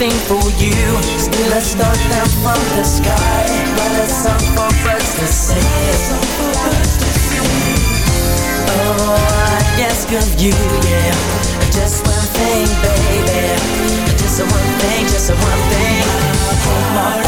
anything for you. Still, I start down from the sky. But a song for birds to sing. Oh, I ask of you, yeah. Just one thing, baby. Just one thing, just one thing. Hold my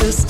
this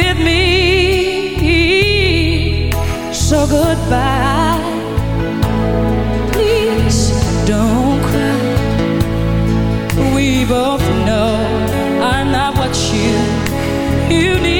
with me. So goodbye. Please don't cry. We both know I'm not what you you need.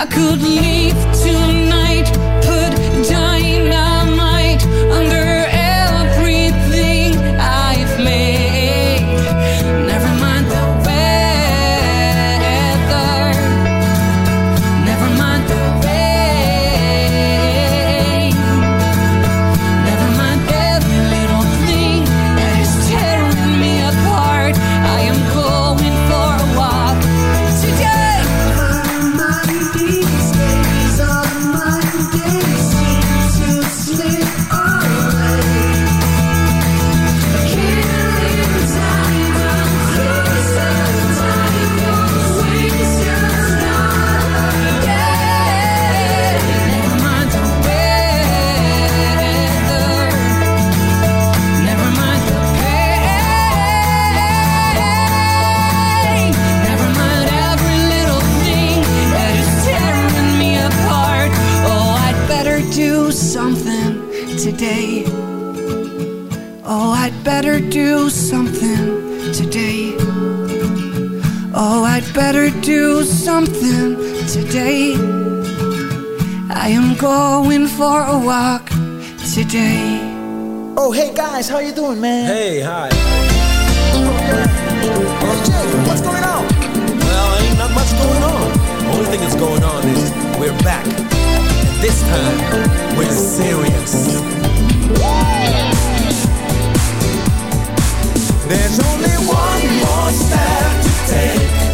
I could leave tonight, something today. I am going for a walk today. Oh, hey guys, how you doing, man? Hey, hi. Oh, Jake, what's going on? Well, ain't not much going on. Only thing that's going on is we're back. And this time, we're serious. There's only one more step to take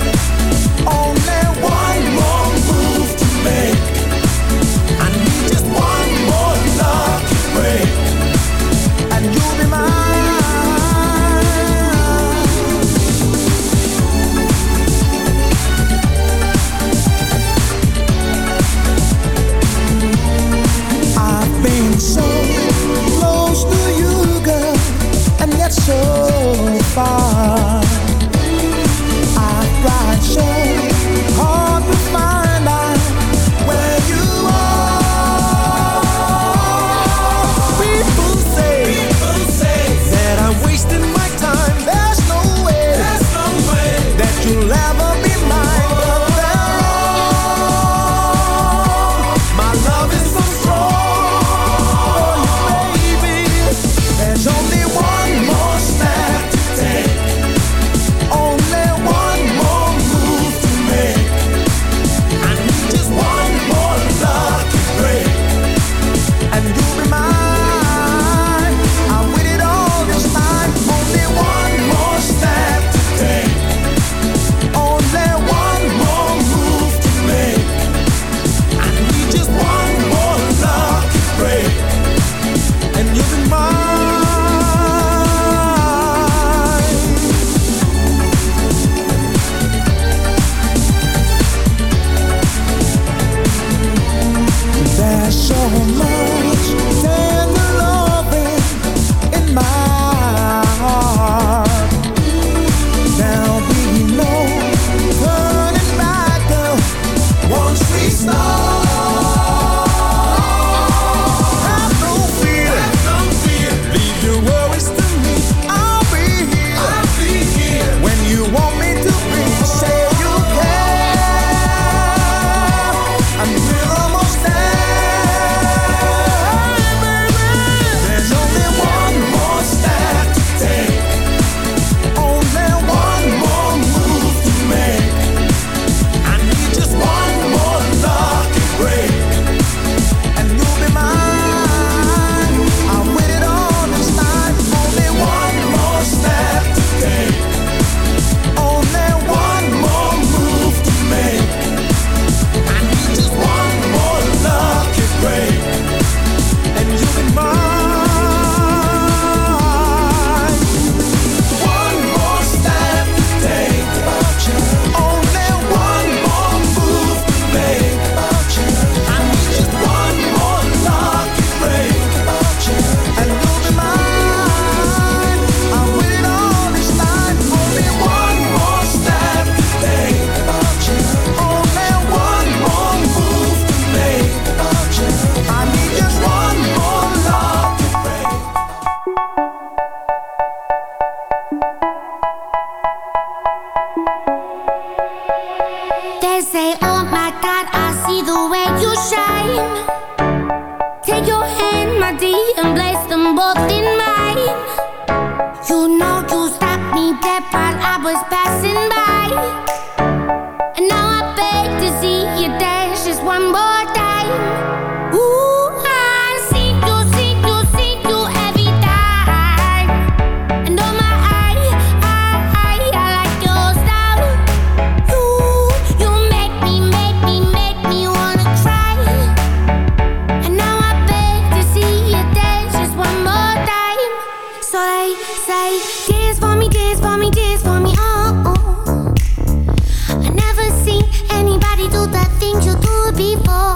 so they say Dance for me, dance for me, dance for me, oh, oh. I never seen anybody do the things you do before